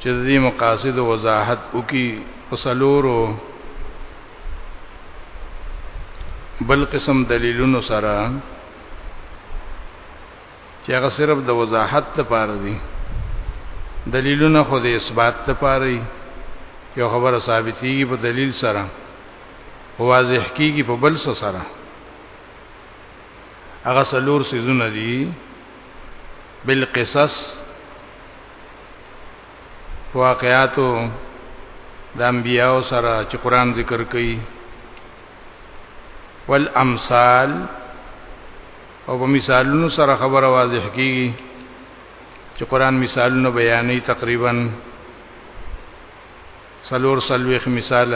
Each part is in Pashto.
چې دې مقاصد وضاحت وکي په سلورو بل قسم دلیلونو سره چې هغه صرف د وضاحت لپاره دي دلیلونه خو د اثبات لپاره یو خبره ثابتېږي په دلیل سره واضح کیږي په بل څه سره هغه سلور سيزونه دي بالقصص واقعاتو د انبیاو سره چې قران ذکر کوي والامثال او په مثالونو سره خبره واضح کیږي چې قران مثالونه بیانې تقریبا سلور سلويخ مثال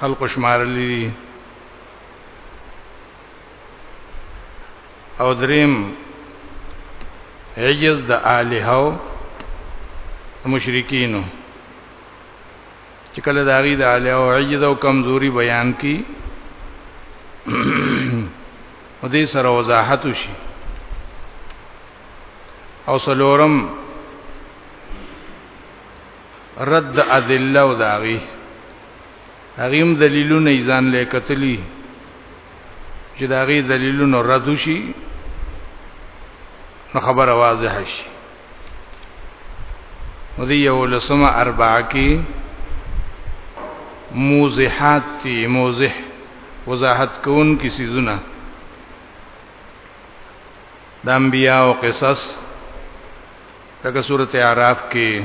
خلق شمارلی او دریم عجز د الہو مشرکینو چې کله د هغه د الہو عجز او کمزوري بیان کی او دې سره وضاحت وشي او سلورم رد ادله او داغي هغه هم دلیلونه یې ځان له کتلی چې دا غي دلیلونه رد شي نو خبره واضح شي ودی یو لسمه اربعه کې موزحات تی موزح وضاحت کون کی سیزونه د انبیاء او قصص لکه سورته اعراف کې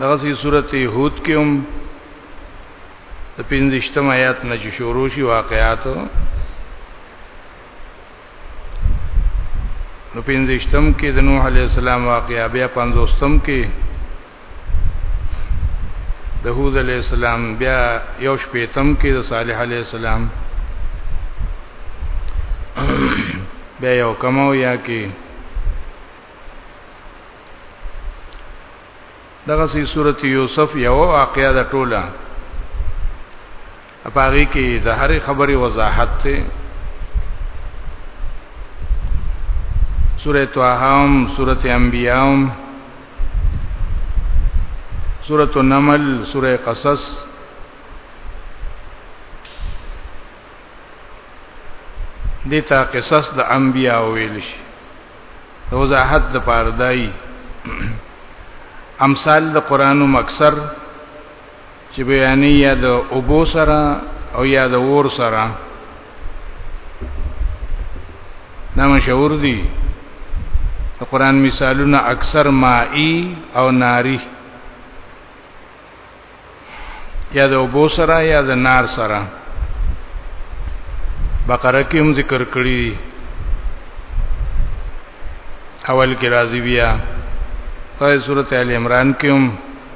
دغه سي سورته يهود کې هم د 15م آیات نه چې شروع شي واقعات نو 15م کې د نوح عليه السلام واقعا بیا 50م کې د هود علی السلام بیا یو شپیتم کې د صالح علی السلام بیا یو کمو یا کې دغه سي سورته یوسف یو واقعیا د ټوله په هغه کې د هرې خبرې وضاحت ته سورۃ طه سورۃ انبیاء سورۃ النمل سورۃ قصص دتا قصص د انبیاء ویل شي د وضاحت د پاردای امثال د قران مکسر چې بیانې یا د اوبو سره او یا د ور سره دا مشهور دي د قران مثالونه اکثر مائی او ناری یا د اوبو سره یا د نار سره بقره کې هم ذکر کړی اول کې راځي بیا په سورته ال عمران کې هم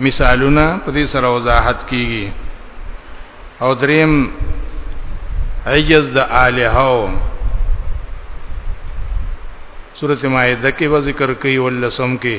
مثالونه په دې سره وضاحت کیږي او دریم عجز د الہو سورته مائده کې و ذکر کوي ولسم کې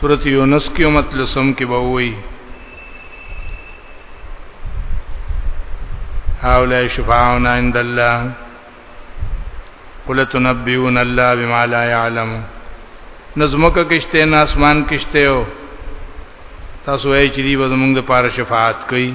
سورت یونس کې او متلسم کې به وایي هؤلاء شفاعون عند الله قل تنبئون الله بما لا يعلم نظمک کشته نه اسمان کشته او تاسو یې چې دی به موږ د پاره شفاعت کوي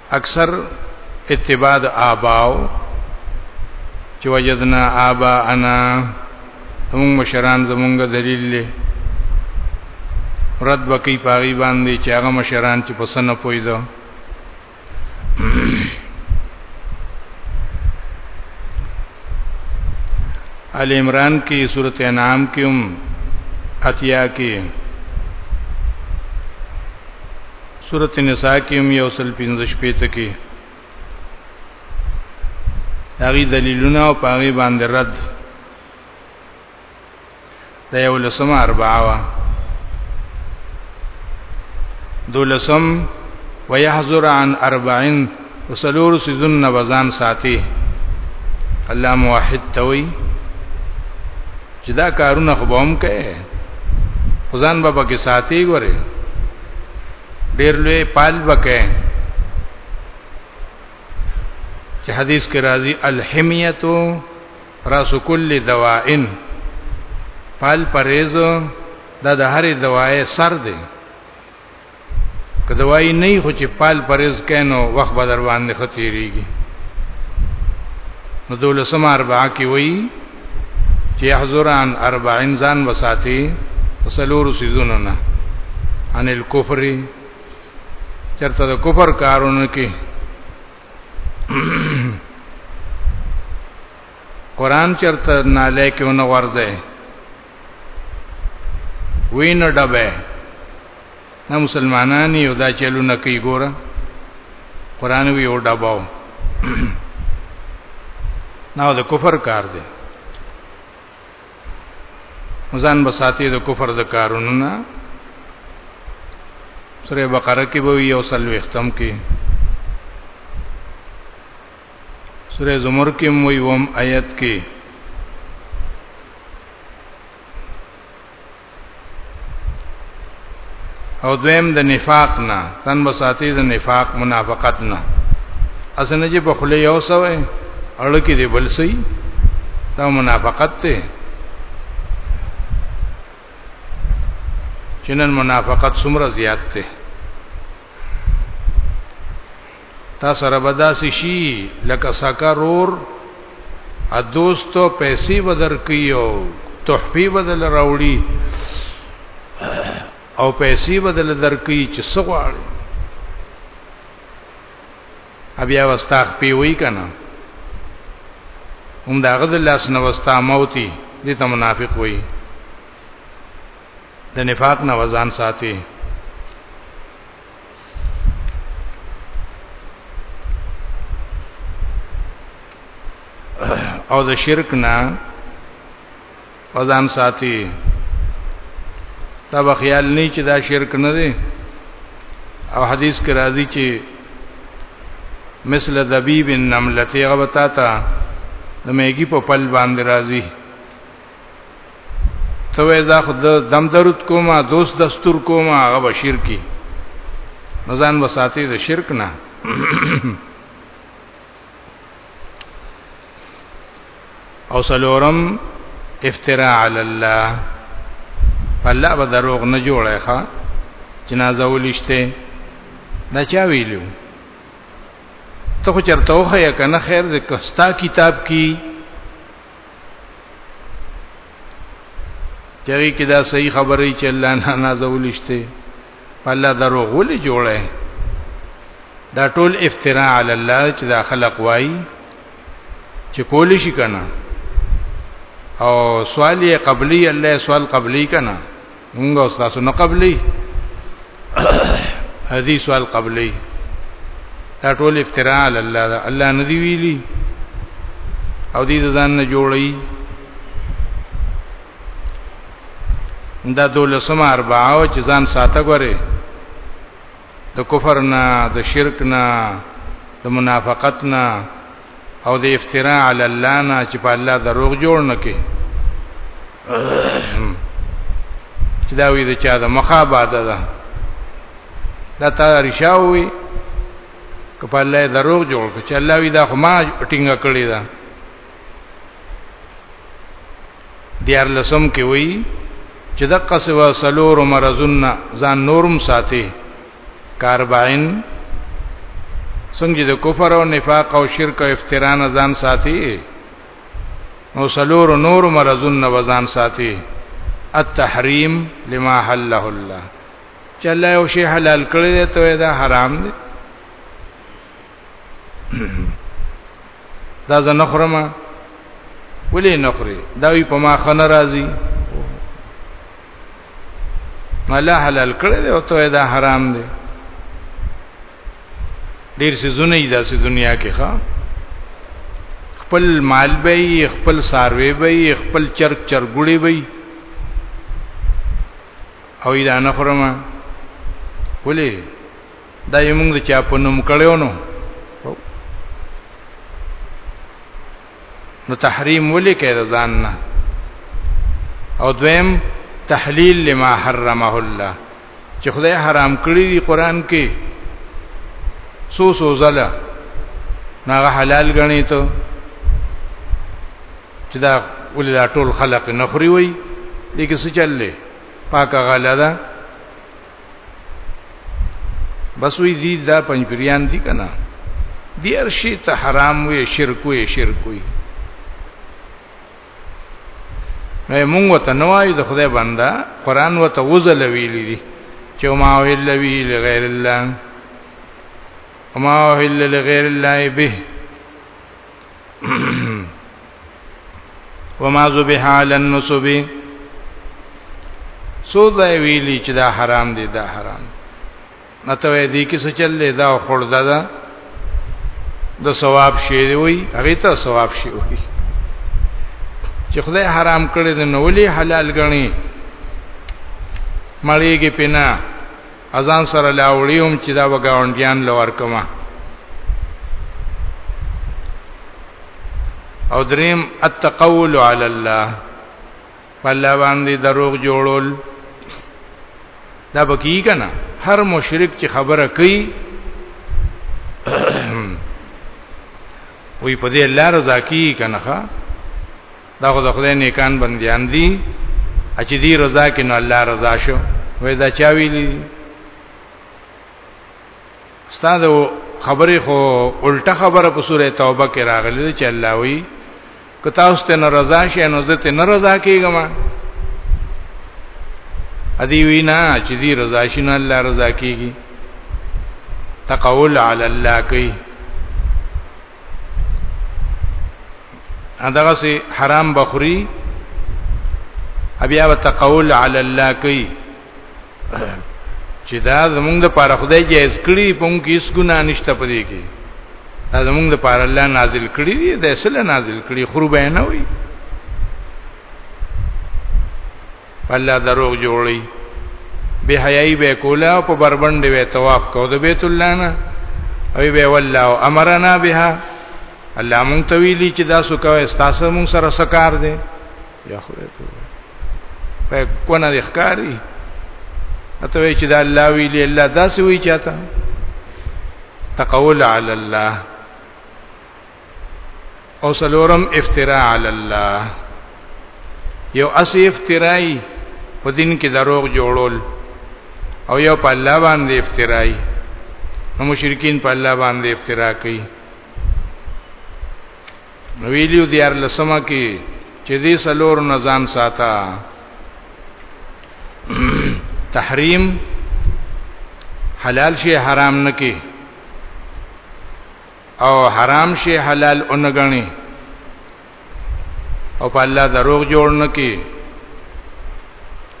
اکثر اتباع د آباو چې وجدنا آبا انا زمونږ مشران زمونږ دلیل له رد بکی پاغي باندې چې هغه مشران چې پسنه پویدو ال عمران کې سورته انعام کې هم اتیا کې سورۃ النساء کې هم یو سل پنځش پیته کې هغه دلیلونه او پاغي باندې رد دا یو لسم اربعه وا دولسم ويحذر عن 40 وسلور سيزن نبزان ساتي الله موحد توي چې دا کارونه خو به هم کوي خدان بابا کې ساتي ګوره ډېر لوی پال وکه چې حدیث کې راځي الحمیتو راس کل دوائن پال پریز دا د هرې دوائې سر دی که دوايي نه خو چې پال پرېز کینو وخت به در باندې ختیریږي نو دولسم اربعه کې وایي چې حضوران 40 ځان وساتي وسلور سيزونو نه ان الكفر چرته د کفر کارونه کې قران چرته نه لیکونه ورځي وین ډبه نه مسلمانان یو دا چلو نه کوي ګوره قران وی او ډباو نو د کفر کار دی مزان بساتی د کفر د کارونو نه سوره بقره کې به یو سلو ختم کې سوره زمر کې موي وم آیت کې او دویم د نفاق نه تن بساتی د نفاق منافقت نه اسنه چې په خله یو سوې اړه کې دی بل سي دا منافقت ته چنن منافقت سمره زیات ته تا سره بداس شي لکه سکرور ا دوستو پیسې بدر کیو تحفی بدل راوړي او پیسې بدل درکې چې سغواړي بیا واستاخ پی وی کنه هم دا غزل لاس نو واستا موتی دې ته منافق وی د نفاق نه وزن ساتي او د شرک نه پزان ساتي تب خیال نه چې دا شرک نه دی او حدیث کې راځي چې مثل ذبیب النملتی غبطاتا د میګي په پل باندې راځي ته وې زه خود دم درود کوم دوست دستور کوم هغه بشیر کی نزان وساتي د شرک نه او سلورم افتراء علی الله الله به دروغ نه جوړه ښا جنازه ولشته دا چا ویلو ته خو چرته وخه کنه خیر د کستا کتاب کی چری کې دا صحیح خبرې چې الله نه نازولشته الله دروغول جوړه دا ټول افتراء علی الله چې دا خلق وای چې کول شي کنه او سوال یې قبلی الله سوال قبلی کنه موږ او تاسو نه قبلي هدي سوال قبلي دا ټول افتراء علی الله دا الله نه دی ویلي او دې ځان نه جوړي دا دولسم اربعه چې ځان ساته غره د کفر نه د شرک نه د منافقت نه او د افتراء علی الله نه چې په الله دروغ جوړ نکي چې دا وی د چا د مخاباده ده دا تا رشاوي کپه الله دروغ جوړ چې الله وی دا خو ما ټینګه کړی ده دیار لسم کې وی چې د قصوا سلور مرزن ځان نورم ساتي کارباین څنګه د کفر او نفاق او شرک او افترا نه ځان ساتي نو سلور نور مرزون نه ځان ساتي التحریم لما حله الله چله او شی حلال کړی ته دا حرام دی دا زه نخرم ولې نخري دا وی په ما خنه راضي مله حلال کړی دی او ته دا حرام دی ډیر څه زونه یې داسې دنیا کې ښا خپل مال به خپل ساروي به خپل چرګ چرګوړي به او دا نه خورم ولې دا یې موږ چا په نوم کړو نو نو تحریم ولې کوي ځان نه او دویم تحلیل لما حرمه الله چې خدای حرام کړی دی قران کې سو سو زله ناغه حلال غنی ته چې دا ولې دا ټول خلق نخري وي دې کې څه چللې پاکه غلا ده بس وی دي دا پنځپریان دي کنه دی ارشی ته حرام وي شرک وي شرک وي نه مونږ ته نوای د خدای بندا قران وته وزل ویل دي چې ما ویل وی لغیر الله وما ویل لغیر الله به وما ذبح على النصب سو دا ویلی چې دا حرام دی دا حرام نتوې دې کې څه چلې دا خور دا دا د ثواب شی دی وی هغه ته ثواب شی وی چې خدای حرام کړی دی نو ولي حلال غني مړیږي پنا اذان سره لاوړیوم چې دا وګاونډیان لور کما او دریم التقول علی الله فالله باندې دروغ جوړول دا بکی کنا هر مشرک چې خبره کوي وی په دې الله رضا کی کنه دا خو د خدای نیکان بندیان دي چې دی رضا کې نو الله رضا شو وې دا چا ویلي استاد خبرې خو الټه خبره په سوره توبه کې راغلي چې الله وی کتا اوس ته ناراضه شې نو زه ته ناراضه کیږم ادي وینا چې دی رضا شین الله رضا کیږي تقول علی الله کوي دغه سي حرام بخوري بیا وتقول علی الله کوي چې دا زمونږ د پاره خدای جایز کړی په موږ هیڅ ګناه نشته پدې کې دا زمونږ د پاره الله نازل کړی دی د اصل نازل کړی خرو به نه وي الله دروغ جوړي به حیاي به کولا په بربند وی طواف کو د بیت الله نه او به والله امرنا بها الله مونږ ته ویلي چې دا سکه استاسه مونږ سره سکار دي یا خدای ته په کونه د ښکاری اته وی چې دا الله ویلي الله داسې وی چاته تقول علی الله او سلورم افتراء علی الله یو اسی افترائی په دین کې دروغ جوړول او یو په الله باندې افترائی نو مشرکین په الله باندې افترا کوي نو ویلیو دیار لسمه کې چې دې سلور نزان ساته تحریم حلال شي حرام نه کې او حرام شي حلال اونګني او په الله دروغ جوړ نکي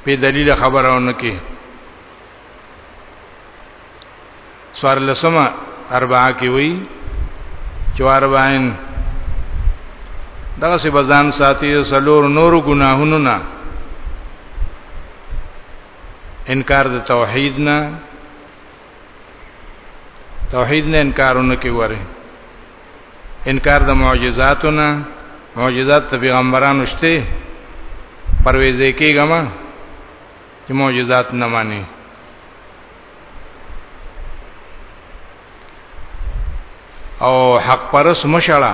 په دلیل خبره اونکي سوار لسما اربعه کی وی چوار باین دغه سی بزان ساتي سلور نور گناهونو نه انکار د توحید نه توحید نه انکارونه کوي وره انکار د معجزاتو نه معجزات ته پیغمبرانو شته پرويزه کېږم چې معجزات نه مانی او حق پرس مشړه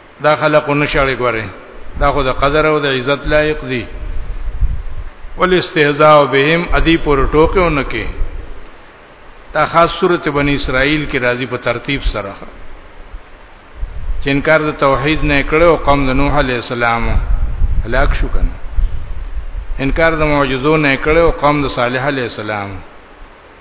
دا خلق نشړې ګوره دا خو د قدر او د عزت لایق دي ول استهزاء بهم ادي پر ټوکه ونکه دا خاص صورت بنی اسرائیل کې راځي په ترتیب سره چې انکار د توحید نه کړو قوم د نوح علی السلام هلاک شو کنه انکار د معجزو نه کړو قوم د صالح علی السلام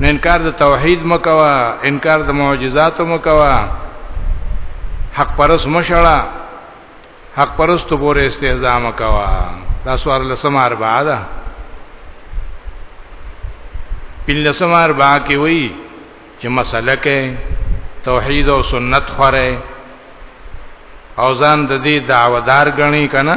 نه انکار د توحید مکوا انکار د معجزات مکوا حق پرس مشړه حق پرست پورې استهزاء مکوا دا سوار لسم اربعه ده پین لسم اربعه کې وی چې مسله کې توحید او سنت خوره او ځان د دې دعوادار غني کنه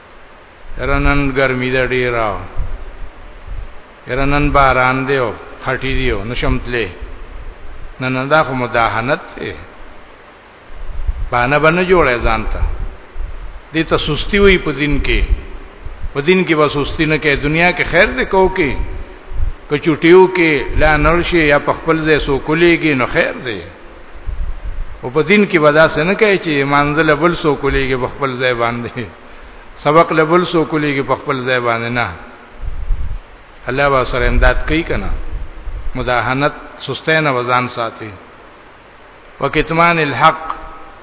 رنن ګرمي ده ډیره رنن باران دی او خټی دی او نشمتلې نن دا خو مداهنت دی باندې باندې جوړه ځانته دې ته سستی وي په دین کې په دین کې بس سستی نه کې دنیا کې خیر دې کو کې کچوټیو کې لا نرشي یا په خپل ځای سو کولېږي نو خیر دی او په دین کې ودا سن کوي چې منزل بل سو کولیږي په خپل ځای باندې سبق لبل سو کولیږي په خپل ځای باندې نه الله با سره امداد کوي کنه مداهنت سستینه وزن ساتي وکتمان الحق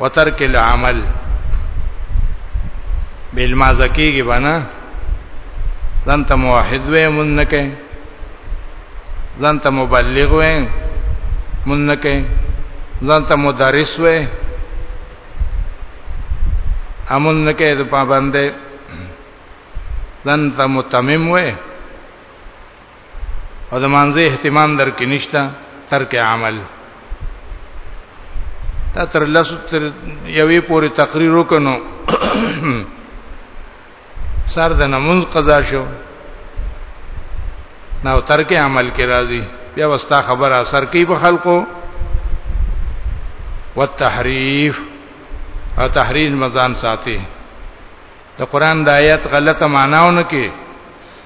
وترک العمل بل ما زکیږي بنا ځان ته موحد وې مونږ نه کې ځان ته مبلغ وې مونږ نه کې ځان ته مدرس وې امون نه کې د پابندې ځان ته متمم وې او د مانځه اهتمام در کې نشته ترک عمل تا تر لاسو تر یوې پورې تقریر وکنو سر د نمونز قضا شو نو ترک عمل کې راځي بیا وستا خبره اثر کوي په خلکو والتحریف او تحریف مزان ساتي د قران د آیات غلطه معناونه کې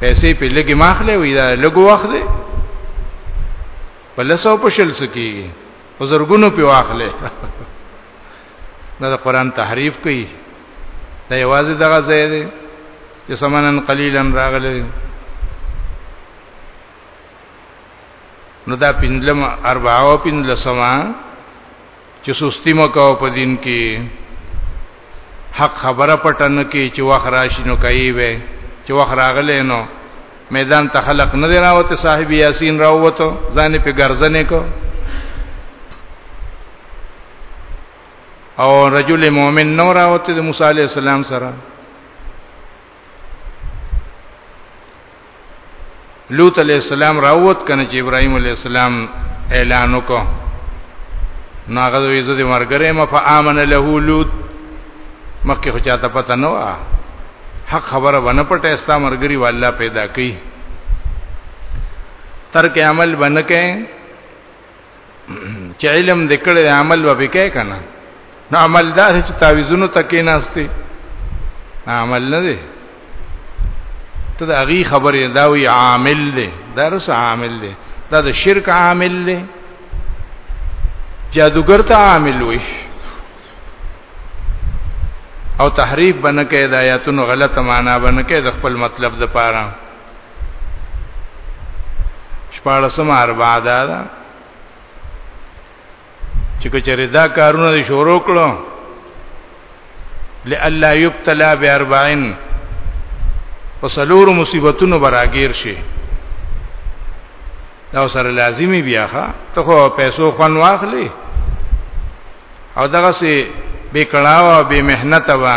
پیسې په لګي ماخله وي دا لګو وخت دی په لسو په شل سکیږي په زرګونو په واخله دا قرآن تحریف کوي دا یوازې دغه ځای دی چې سمنن قلیلا راغلی نو دا پندلم اربعو پندلسما چې سستی مکو په دین کې حق خبره پټن کې چې وخت راشي نو کوي وي چې وخت راغلی نو میدان ته خلق نه دی راوته صاحب یاسین راوته ځان په ګرځنه کو او رجل مؤمن نو راوته د موسی علی السلام سره لوط علیہ السلام راووت کنه چې ابراهيم علیہ السلام اعلان وکړ ناغه دوی زده مرګره ما فامن له لوط مکه خو چاته پته نه و حق خبره ونه پټه استا مرګري والله پیدا کړي ترک عمل بنکه چې علم دې کړی عمل به کې کنه نو عمل دا چې تعویذونو تکې ناشته عمل نه دی ته دا غي خبره دا وی عامل دی درس عامل دی دا د شرک عامل دی جادوګر ته عامل وي او تحریف بنکې د آیاتونو غلطه معنا بنکې د خپل مطلب د پاره شپارسم اربعه دا ده چې کچره دا کارونه دې شروع کړو لئلا یبتلا باربعین وسلور مصیبتونو براګیر شي دا سره لازمی بیا ښا ته خو پیسو خون واخلې او دغه سي بے کړاو بے محنت وا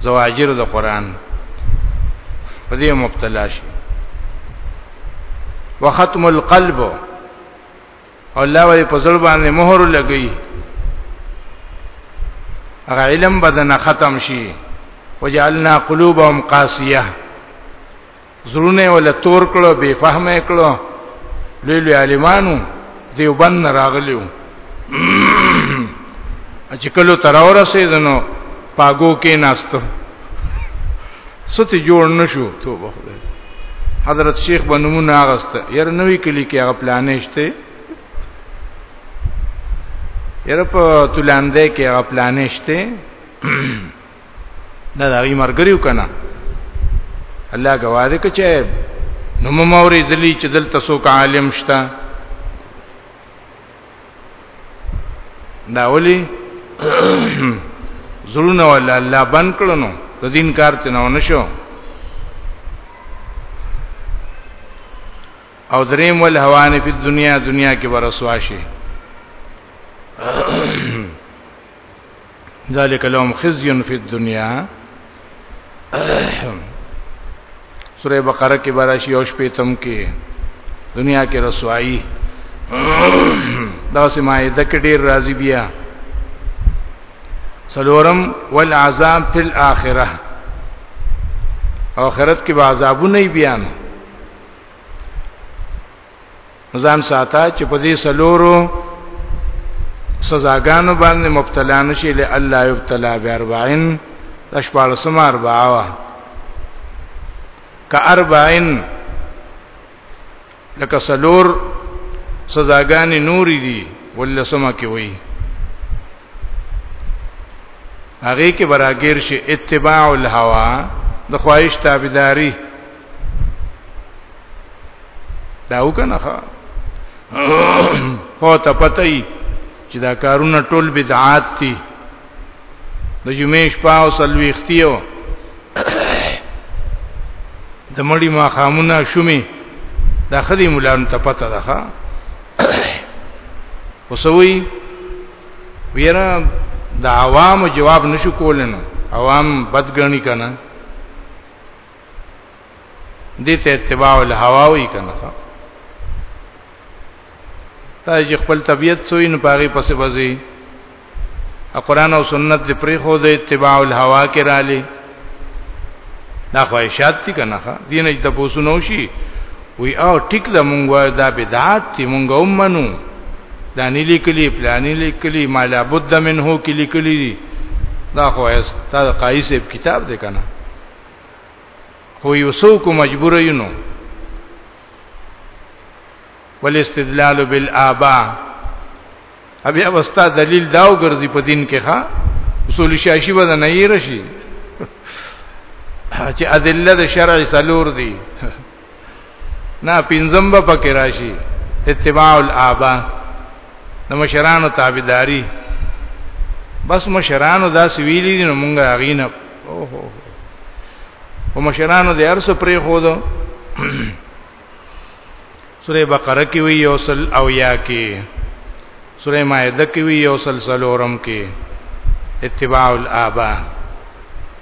زواجر د قران په دې مبتلا شي وختم القلب او الله وی په زړه باندې مهر لګی هغه علم بدن ختم شي وجعلنا قلوبهم قاسيه زړونه ولا تور کړو بے فهمه کړو لوی لوی عالمانو دیوبند راغلیو چې کله تر ورسېدنو پاګو کې ناستو ستې جوړ نشو توبه خدای حضرت شیخ بنمونه اغست ير نوې کلی کې هغه پلانې شته ير په تلاندې کې هغه پلانې شته دا د هغې مرګریو که نه الله ګواه دی که چې نو مو اورېدلي چې دلته څوک عالم شته دا ولي زړونه ولا الله بند کړو نو د دین کار ته نه ونشو او دریم ول هوان فی دنیا دنیا کې ورسوا شي ذالک لهم خزي فی الدنیا سوره بقره کې براشي او شپې تم کې دنیا کې رسوایی دا سمای د کې ډیر راضی بیا سلورم والعذاب فی الاخره اخرت کې به عذابونه بیان ځان ساته چې په دې سلورو سزاګانو باندې مبتلا نشي له الله یبتلا ب 40 تشپال سم 40 ک 40 لکه سلور سزاګانې نورې دي ولسمه کې وایي هغه کې براګیر شي اتباع الهوا د خواهش تابعداري دا وکنه ښا هو ته پته ای چې دا کارونه ټول بدعات دي د جمعې شپه او سلويختیو د مړی ما خامونه شومې دا خدي مولان ته پته ده ښا وسوي ویرا د عوام جواب نشو کولنه عوام بدګنی کنه دې ته اتباع الهوا وی کنه تا چې خپل طبيعت سوی نه پاغي پسې بځي قرآن او سنت دې پرې خو دې اتباع الهوا کې را لې دا خواهشات دي کنه دین چې تاسو نو شي وی او ټیک د مونږه دا بدعات دي مونږه ومنو دا نه لیکلي پلانې لیکلي ما لا بد منه کې لیکلي دا خو هیڅ تا قایص کتاب دی کنه خو یو څوک مجبور یونو والاستدلال بالآباء ابي اوستا دلیل داو ګرځي په دین کې ښا اصول شاشي به نه یې رشي چې ادله د شرع سلور دي نه پنځم به پکې راشي اتباع الابا د مشرانو تابعداري بس مشرانو دا سویلی دي نو مونږه اغینه اوه او مشرانو د ارس پرې خو دو سوره بقره کې وی یوصل او یا کې سوره مائده کې وی یوصل سلورم کې اتباع الابا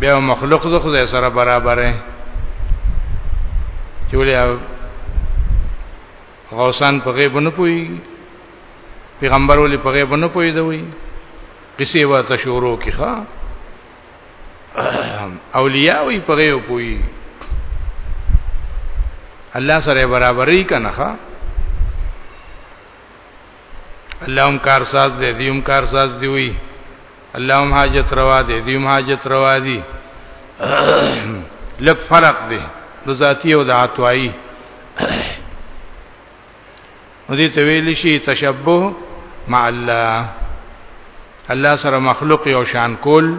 بیا مخلوق د خدای سره برابر دی چې ولې غوسان په غیب نه پوي پیغمبر ولې په غیب نه پوي دوی قصې ورته شروع کیخه اولیاء وي په غیب پوي الله سره برابرۍ کنه ښا الله هم کارساز دی دیوم کارساز دی وی الله هم حاجت روا دی دی هم حاجت روا دی لک فرق دی د ذاتی او د عطوایی ودي تویل شي تشبه مع الله الله سره مخلوق یو شان کول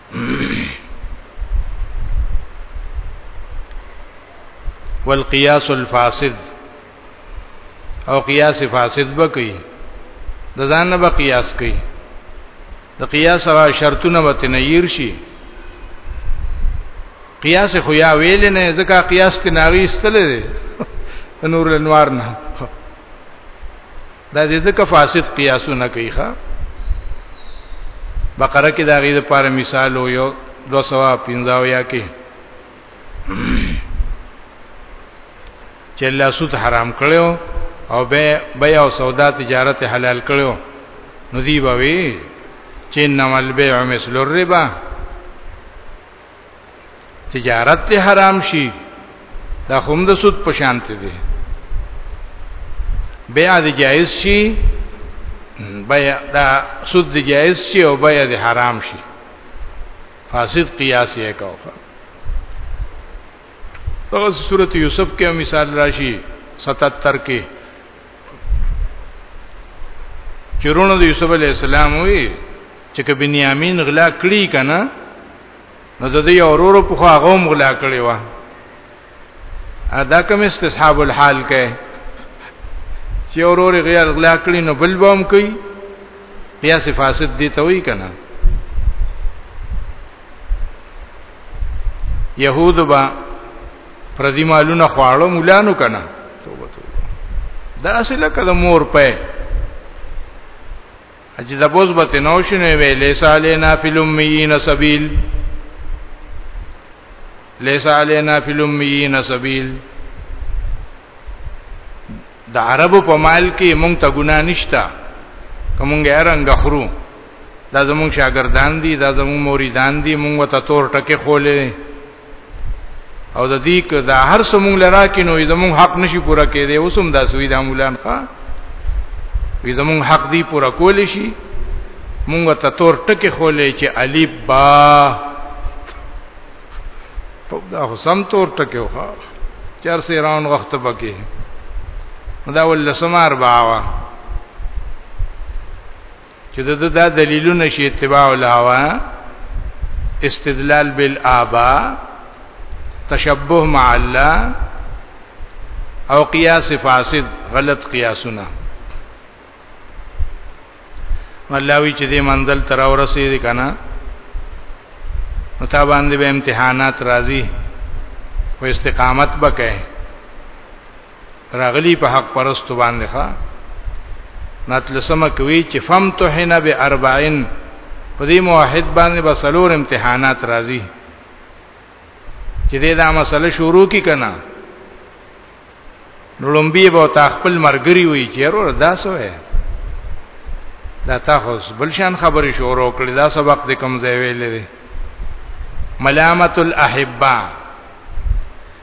والقياس الفاسد او قياس فاسد بکی د ځان نه به قياس کوي د قياس را شرطونه وته نه ير شي قياس خو یا ویل نه ځکه قياس ته ناغي استلې نور الانوار نه دا دې ځکه فاسد قیاسونه کوي ښا بقره کې دا غي د پاره مثال یو 215 یا کې چې الله سود حرام کړو او به بیا او سودا تجارت حلال کړو نو دی به وی چې نمل به مثل الربا تجارت ته حرام شي دا هم د سود په شان ته دي بيع دي جائز شي بيع دا سود دي جائز شي او بيع دي حرام شي فاسد قیاس یې کوفه دغه سورۃ یوسف کې مثال راشي 77 کې چرونو د یوسف علی السلام وی چې کبنیامین غلا کړی کنه نو د دې اورورو په خو هغه مغلا کړی و ادا کوم استصحاب الحال کې چې اورور غیر غلا کړی نو بل بوم کوي بیا صفاست دي ته وی کنه يهود با پردي مالونه خواړو مولانو کنه توبه توبه دا اصله کده مور په چې د بوز به نو شنو وی لیس علینا فی الامیین سبیل لیس علینا فی الامیین سبیل د عربو په مال کې مونږ ته ګنا نشتا کومګه رنگ خرو دا زمونږ شاګردان دي دا زمونږ مریدان دي مونږ ته تور ټکه خولې او د دې ک دا هر سمون لرا کې نو زمون حق نشي پورا کېدی اوسم دا سوي د مولان ښا وي زمون حق دی پورا کول شي مونږ ته تور ټکه خولې چې الف با په دا سم تور ټکه وخا چار سي راون وخت پکې دا ول سمار باوا چې د دا دلیلونه شي اتباع الهوا استدلال بالآبا تشبه مع الله او قیاس فاسد غلط قیاسونه ملاوی چې دې منزل تر ورسېږي کنه نو تا باندې به امتحانات راځي او استقامت وکړي راغلی په حق پرستو باندې ښا ناتلسمه کوي چې فم توهنا به 40 په دې موحد باندې به سلور امتحانات راځي چې دې دا مسله شروع کی کنا نو لومبي به تا خپل مرګري وي چې ورور دا سوې دا تاسو بل شان خبرې شروع کړې دا سبق دې کم ځای ویلې ملامت الاحبه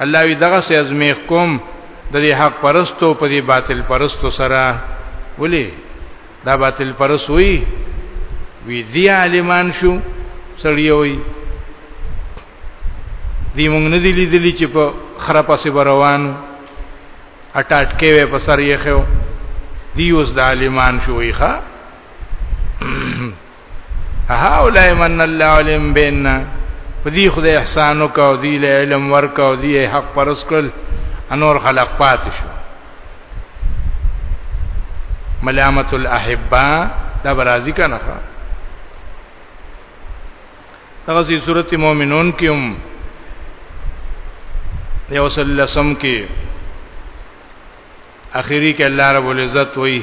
الله وی دغه سي ازمیخ کوم د دې حق پرستو په دې باطل پرستو سره ولي دا باطل پرست وی وی دی عالمان شو سړی وی دی مونږ نه دی لیدلی چې په خرابه سي روانو اٹاټ کې وې په سر یې خو دی اوس د عالمان شوې ښا هؤلاء من الله علم بیننا په دې خدای احسان وکاو دی له علم ورکاو دی حق پرس کړل انور خلق پات شو ملامت الاحبا دا برازی کنه دغه سي سورته مؤمنون کې هم یو سلسم کې اخیری کې الله رب العزت وایي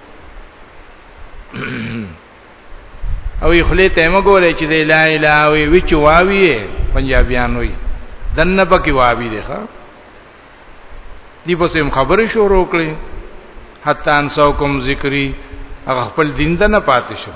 او یې خلی ته مګورې چې د لا اله وی وچ واوی پنجابیان وی دنه پکې واوی دی ښا دی په سیم خبرې شروع کړې حتی انسوکم ذکری هغه خپل دین ته نه پاتې شو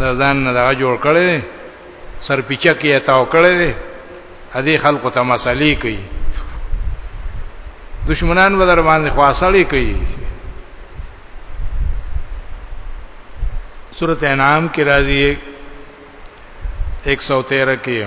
دا ځان نه دا جوړ کړي سرپیچه کې تاو کړي دي هدي خلکو ته مسالې کوي دشمنان به در باندې خواصلې کوي سورته انعام کې راځي 113 کې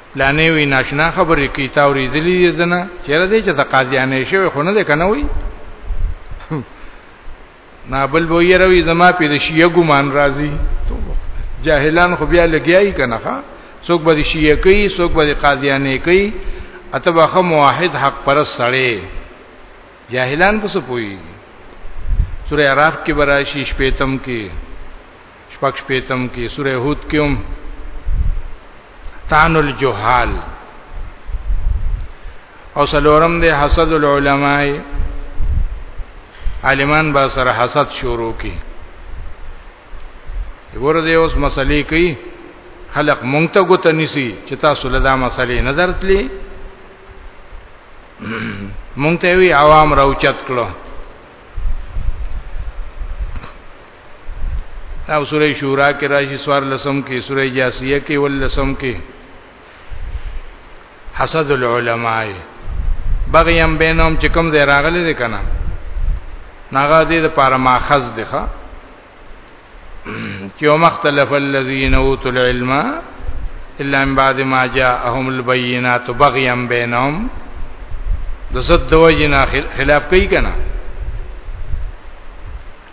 پلانې وی ناشنا خبرې کوي تا ورېدلې دي دنه چیرې دې چې د قاضیانې شوی خو نه ده کنه وی نه بل به یې روي زما په دې شیعه ګمان راځي جاهلان خو بیا لګیایي کنه ها څوک به شیعه کوي څوک به قاضیانې کوي اته به هم واحد حق پر سړې جاهلان په څه پوي سورې عراف کې براشي شپې تم کې شپږ شپېتم کې سوره هود کې هم تان الجهال او سلورم دی حسد العلماء عالمان با سره حسد شروع کی ور دې اوس مسلې کوي خلق مونږ ته ګوت نسی چې تاسو له دا مسلې نظر تلی مونږ ته وی عوام راوچت کړو او سوره شورا کې راشي سوار لسم کې سوره جاسیه کې ول لسم کې حسد العلماء بغیم بینهم چې کوم ځای راغلي دي کنه ناغه دې د پاره ماخذ دي ښا چې مختلف الذين اوتوا العلم الا من بعد ما جاءهم البينات بغيا بينهم د زد وجنا خلاف کوي کنه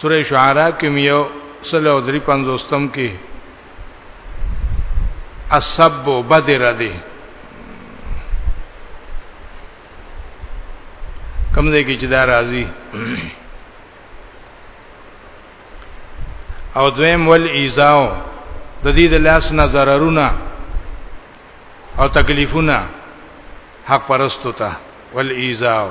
سوره شعراء کې یو سلو درې پنځوستم کې السب بدر دی کوم ځای کې چې دا راځي او دویم ول ایزاو د دې د لاس نه ضررونه او تکلیفونه حق پرستو ته ول ایزاو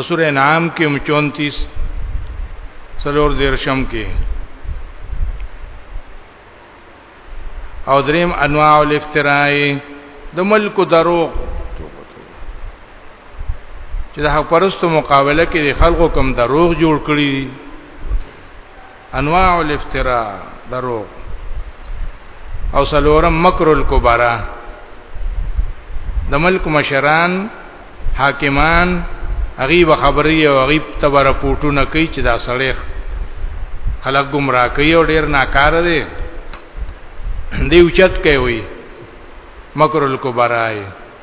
اسور انعام کې 34 سلور دیرشم کې او دریم انواع الافتراء د ملک دروغ چې د حق پرستو مقابله کې د خلکو کم دروغ جوړ کړی انواع الافتراء دروغ او سلورم مکر الکبرا د ملک مشران حاکمان هغه به خبري او هغه ته راپورټونه کوي چې دا سړی خلک گمراه کوي او ډیر ناکار دي دی اوچت کوي مکر الکبرای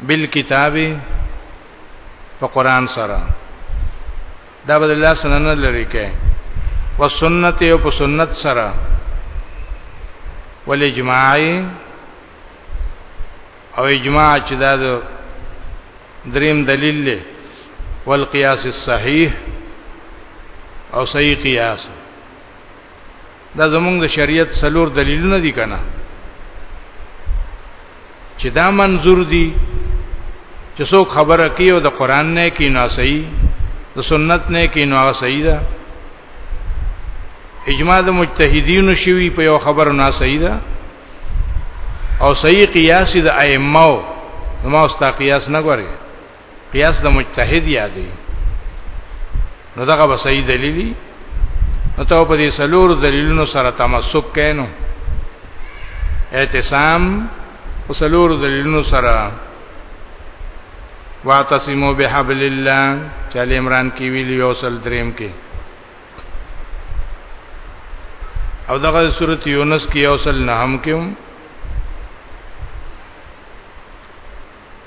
بالکتاب په قران سره دا بد الله سنن لري کې والسنت او په سنت سره والاجماع او اجماع چې دا دریم دلیل له والقياس الصحيح او صحیح قیاس دا زمونږ د شریعت څلور دلیلونه دي کنه چې دا منظور دي چې څوک خبره کوي او د قران نه کوي نو صحیح د سنت نه کوي نو هغه صحیح ده اجماع د مجتهدینو شوی په یو خبر نه صحیح ده او صحیح قیاس د ائمه نو ما واست قیاس نه غواړي قیاس د مجتهد یادې نو دغه به صحیح دلیلی نو ته په دې سلور دلیلونو سره تمسک کینو اعتصام او سلور دلیلونو سره واعتصموا بحبل الله چل عمران کې ویل یو سل دریم کې او دغه سورته یونس کې یو سل نهم کې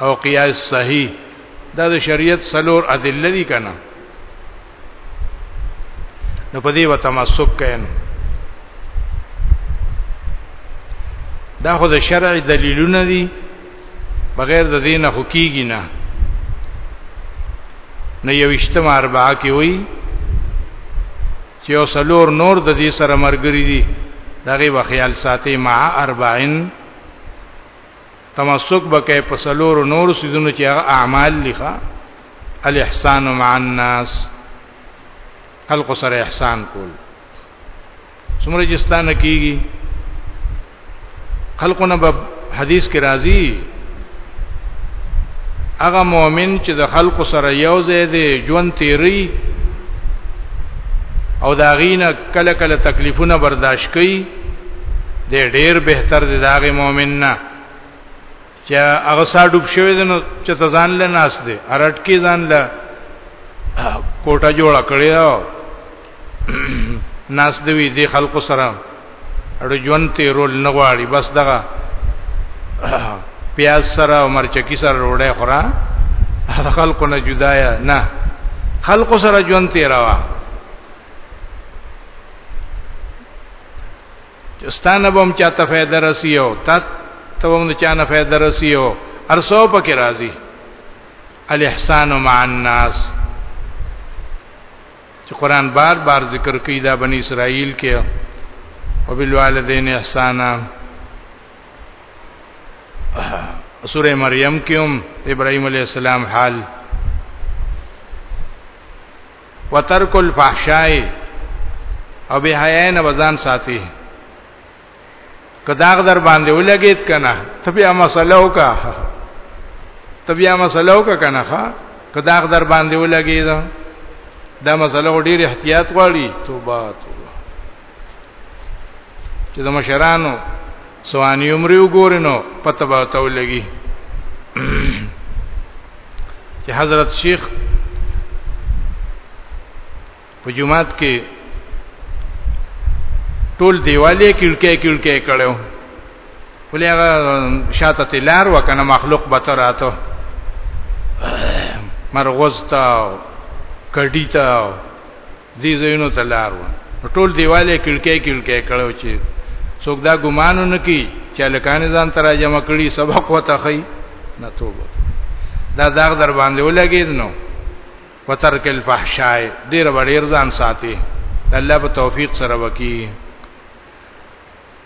او قیاس صحیح دا د شریعت سلور ادله دي کنه نو په دې وتمسک کین دا خو د شرع دلیلونه دي بغیر د دینه خو کیږي نه نو یو اجتماع اربعه کې وای چې او سلور نور د دې سره مرګري دي دغه وخیال ساتي مع اربعین تمسک بکې په سلور نور سيزونو چې هغه اعمال لخوا الاحسان مع الناس خلق سره احسان کول څومره جستانه کیږي خلقونه به حدیث کې راځي هغه مؤمن چې د خلق سره یو ځای دی ژوند تیری او دا غینه کله کله تکلیفونه برداشت کوي دی ډیر بهتر دی داغه مؤمن نه چې هغه سا ډوب شوی دی نو چې ته ځان له ناس دی ارټ کې ځان له کوټه جوړه کړی او ناس دی وی دی خلکو سره اړو ژوند ته رول نه غواړي بس دغه پیاز سره او مرچکی سره روړې خورا خلکو نه جدایا نه خلکو سره ژوند ته راوه چستانه بم چاته فائدہ رسیو تا ته بم چانه فائدہ رسیو ارسو پکې راضي الاحسان مع الناس چې قران بار بار ذکر کوي دا بنی اسرائیل کې او بالوالدین احسانا سوره مریم کې هم ابراهیم علی السلام حال وترک الفحشاء او به حیا نه وزن ساتي کداغ در باندې ولګیت کنه ته بیا مسله وکا ته بیا مسله وکا کنه ښا کداغ در باندې ولګید دا مسله ډیر احتیاط غواړي توبه توبه چې د مشرانو سوانی عمر وګورینو پته به تاو لګي چې حضرت شیخ په جمعات کې ټول دیوالې کلکې کلکې کړو ولې هغه شاته تلار وکنه مخلوق به تراته مرغوز تا کډی تا دې زینو تلار و ټول دیواله کړکې کړکې کړو چې څوک دا ګمانو نکي چې لکان ځان تر جمع کړي سبق وته خي نه توبه دا داغ در باندې ولګید نو وترک الفحشاء ډیر وړیر ځان ساتي الله په توفیق سره وکي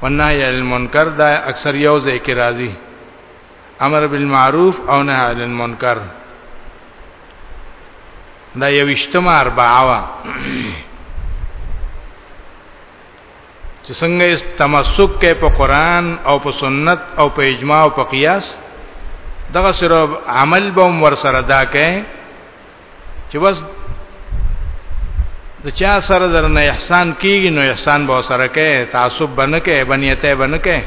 والنهي عن المنکر دا اکثر یو ځای کې راځي امر بالمعروف او نهي عن المنکر دا یو اجتماع اربعه وا چې څنګه تمسک کې په قران او په سنت او په اجماع او په قیاس دغه سره عمل به ور سره دا کې چې بس د چا سره درنه احسان کیږي نو احسان به سره کې تعصب بنه کې بنیته بنه کې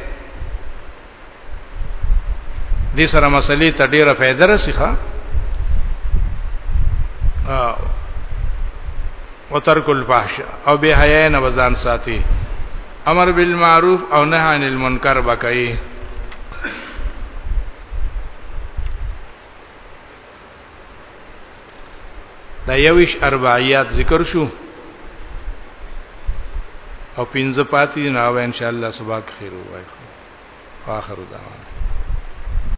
دې سره مسلې ته ډیره فائدہ رسیخه او ترک الفحش او به حیا نه وزن ساتي امر بالمعروف او نهی عن المنکر بکای دا یوش اربعیات ذکر شو او پنځه پاتې نه او ان شاء الله سبا کې خیر وای واخر دعوانا